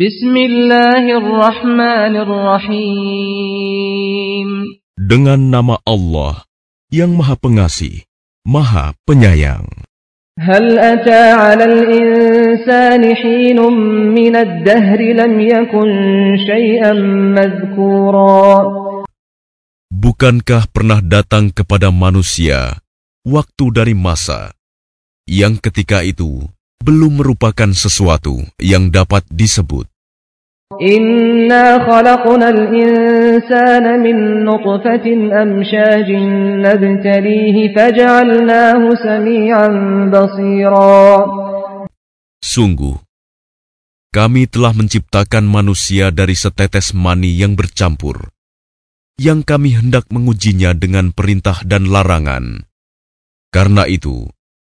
Bismillahirrahmanirrahim. Dengan nama Allah yang Maha Pengasih, Maha Penyayang. هل أتى على الإنسان حين من الدهر لم يكن شيئا مذكورا Bukankah pernah datang kepada manusia waktu dari masa yang ketika itu belum merupakan sesuatu yang dapat disebut? Inna khalaqnal insana min nutfatin amshajin nabtalihi faj'alnahu samian basira. Sungguh, kami telah menciptakan manusia dari setetes mani yang bercampur, yang kami hendak mengujinya dengan perintah dan larangan. Karena itu,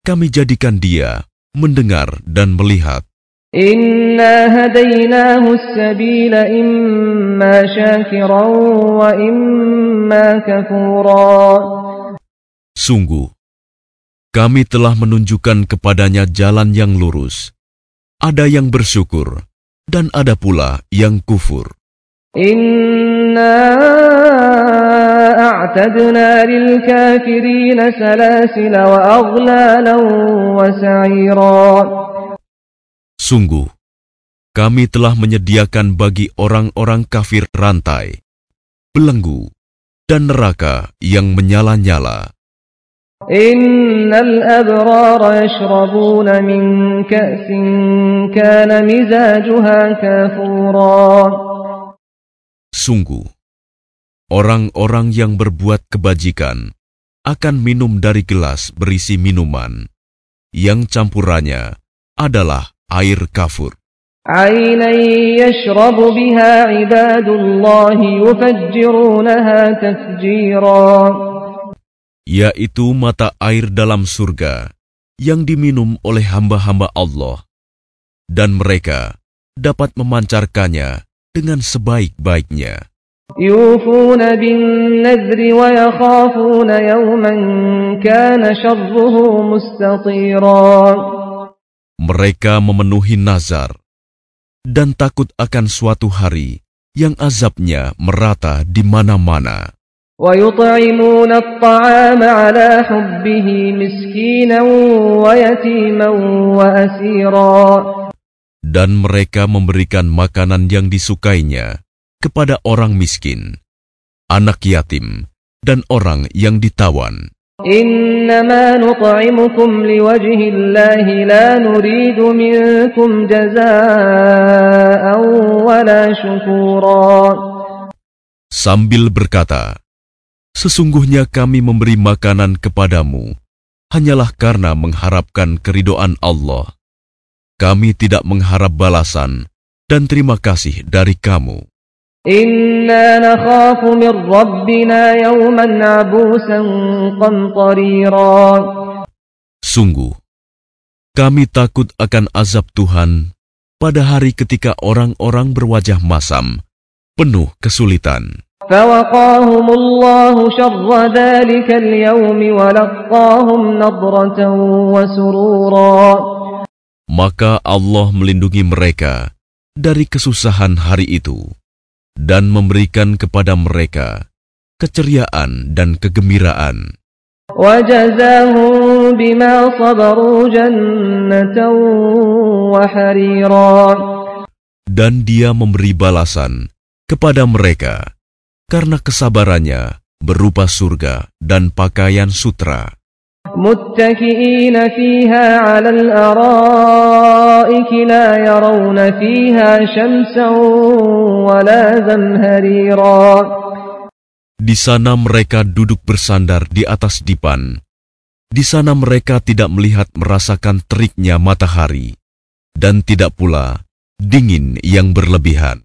kami jadikan dia mendengar dan melihat. Inna hadaynahu sabila imma syakiran wa imma kafura. Sungguh, kami telah menunjukkan kepadanya jalan yang lurus. Ada yang bersyukur, dan ada pula yang kufur. Inna a'tadna lil kafirin salasila wa aghlalan wa sa'ira. Sungguh, kami telah menyediakan bagi orang-orang kafir rantai, belenggu, dan neraka yang menyala-nyala. Sungguh, orang-orang yang berbuat kebajikan akan minum dari gelas berisi minuman yang campurannya adalah air kafur. عينا يشرب بها عباد الله يفجرونها تفجيرا yaitu mata air dalam surga yang diminum oleh hamba-hamba Allah, dan mereka dapat memancarkannya dengan sebaik-baiknya. يوفون بالنذر ويخافون يوما كان شره مستطيرا mereka memenuhi nazar dan takut akan suatu hari yang azabnya merata di mana-mana. Dan mereka memberikan makanan yang disukainya kepada orang miskin, anak yatim, dan orang yang ditawan. إنما نطعمكم لوجه الله لا نريد منكم جزاء ولا شكورا Sambil berkata, Sesungguhnya kami memberi makanan kepadamu hanyalah karena mengharapkan keridoan Allah. Kami tidak mengharap balasan dan terima kasih dari kamu. Inna nakhafu min Rabbina yawman abusan qamtarira. Sungguh, kami takut akan azab Tuhan pada hari ketika orang-orang berwajah masam, penuh kesulitan. Maka Allah melindungi mereka dari kesusahan hari itu dan memberikan kepada mereka keceriaan dan kegembiraan. Dan dia memberi balasan kepada mereka karena kesabarannya berupa surga dan pakaian sutra. متكئين فيها على الأرائك لا يرون فيها شمسا ولا زمهريرا Di sana mereka duduk bersandar di atas dipan. Di sana mereka tidak melihat merasakan teriknya matahari dan tidak pula dingin yang berlebihan.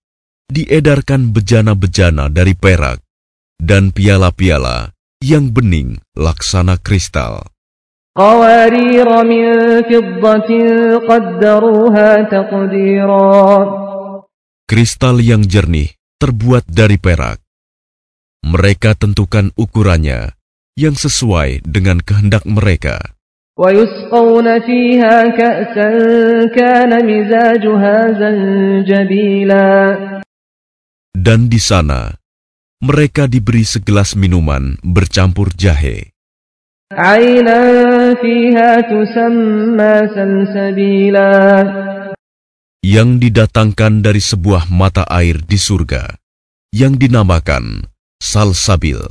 diedarkan bejana-bejana dari perak dan piala-piala yang bening laksana kristal. Kristal yang jernih terbuat dari perak. Mereka tentukan ukurannya yang sesuai dengan kehendak mereka. Dan di sana, mereka diberi segelas minuman bercampur jahe. عينا فيها تسمى سلسبيلا yang didatangkan dari sebuah mata air di surga yang dinamakan Salsabil.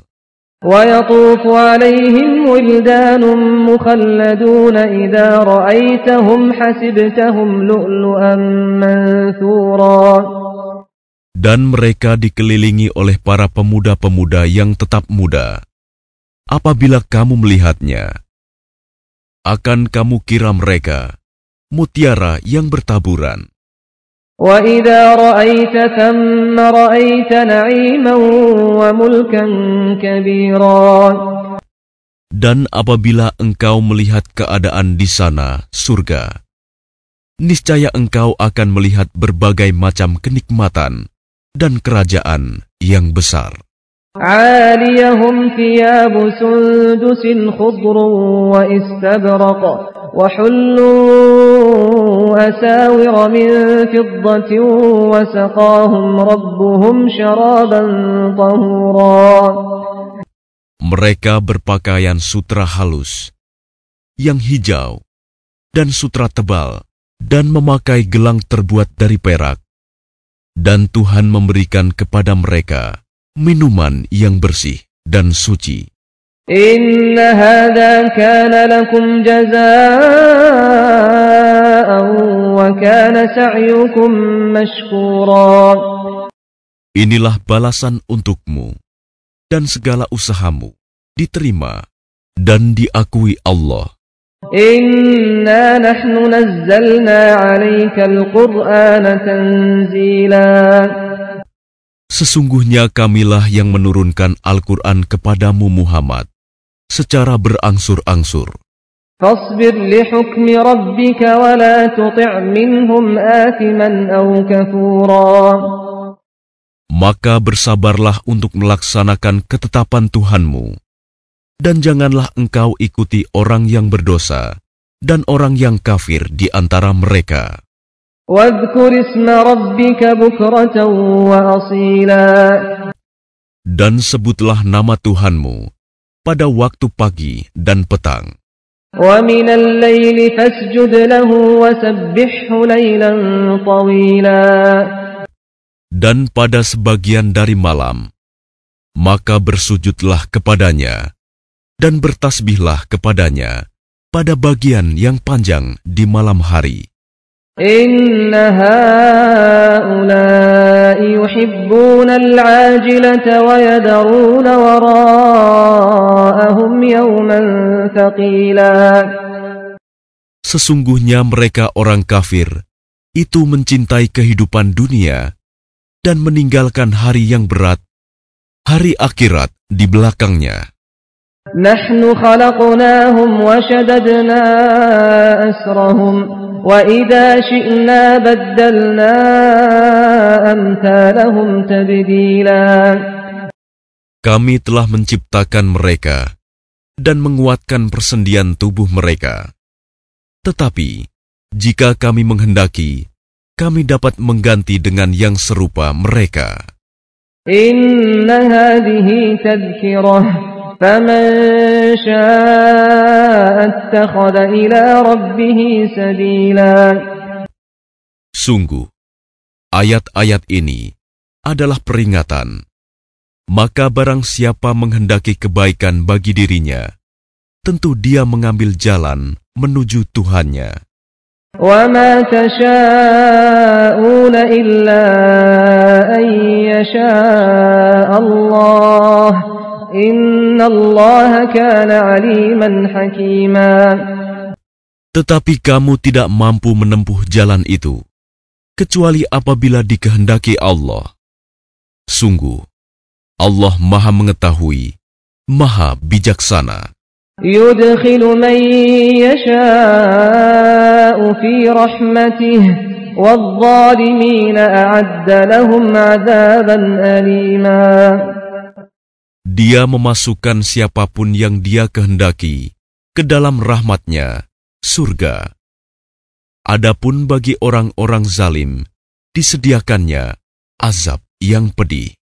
ويطوف عليهم ولدان مخلدون إذا رأيتهم حسبتهم لؤلؤا منثورا dan mereka dikelilingi oleh para pemuda-pemuda yang tetap muda. Apabila kamu melihatnya, akan kamu kira mereka mutiara yang bertaburan. Dan apabila engkau melihat keadaan di sana, surga, niscaya engkau akan melihat berbagai macam kenikmatan dan kerajaan yang besar. عاليهم ثياب سندس خضر واستبرق وحلوا أساور من فضة وسقاهم ربهم شرابا طهورا Mereka berpakaian sutra halus, yang hijau, dan sutra tebal, dan memakai gelang terbuat dari perak. Dan Tuhan memberikan kepada mereka minuman yang bersih dan suci. إن هذا كان لكم جزاء وكان سعيكم مشكورا Inilah balasan untukmu, dan segala usahamu diterima dan diakui Allah. إنا نحن نزلنا عليك القرآن تنزيلا Sesungguhnya kamilah yang menurunkan Al-Quran kepadamu Muhammad secara berangsur-angsur. فاصبر لحكم ربك ولا تطع منهم آثما أو كفورا Maka bersabarlah untuk melaksanakan ketetapan Tuhanmu, dan janganlah engkau ikuti orang yang berdosa dan orang yang kafir di antara mereka. Dan sebutlah nama Tuhanmu pada waktu pagi dan petang. Dan pada sebagian dari malam, maka bersujudlah kepadanya dan bertasbihlah kepadanya pada bagian yang panjang di malam hari. Sesungguhnya mereka orang kafir, itu mencintai kehidupan dunia dan meninggalkan hari yang berat, hari akhirat di belakangnya. نحن خلقناهم وشددنا أسرهم وإذا شئنا بدلنا أمثالهم تبديلا Kami telah menciptakan mereka dan menguatkan persendian tubuh mereka. Tetapi, jika kami menghendaki, kami dapat mengganti dengan yang serupa mereka. إن هذه تذكرة فمن شاء اتخذ إلى ربه سبيلا Sungguh, ayat-ayat ini adalah peringatan. Maka barang siapa menghendaki kebaikan bagi dirinya, tentu dia mengambil jalan menuju Tuhannya. وما تشاءون إلا أن يشاء الله إن الله كان عليما حكيما Tetapi kamu tidak mampu menempuh jalan itu, kecuali apabila dikehendaki Allah. Sungguh, Allah Maha Mengetahui, Maha Bijaksana. يدخل من يشاء في رحمته والظالمين أعد لهم عذابا أليما Dia memasukkan siapa pun yang dia kehendaki ke dalam rahmatnya, surga. Adapun bagi orang-orang zalim, disediakannya azab yang pedih.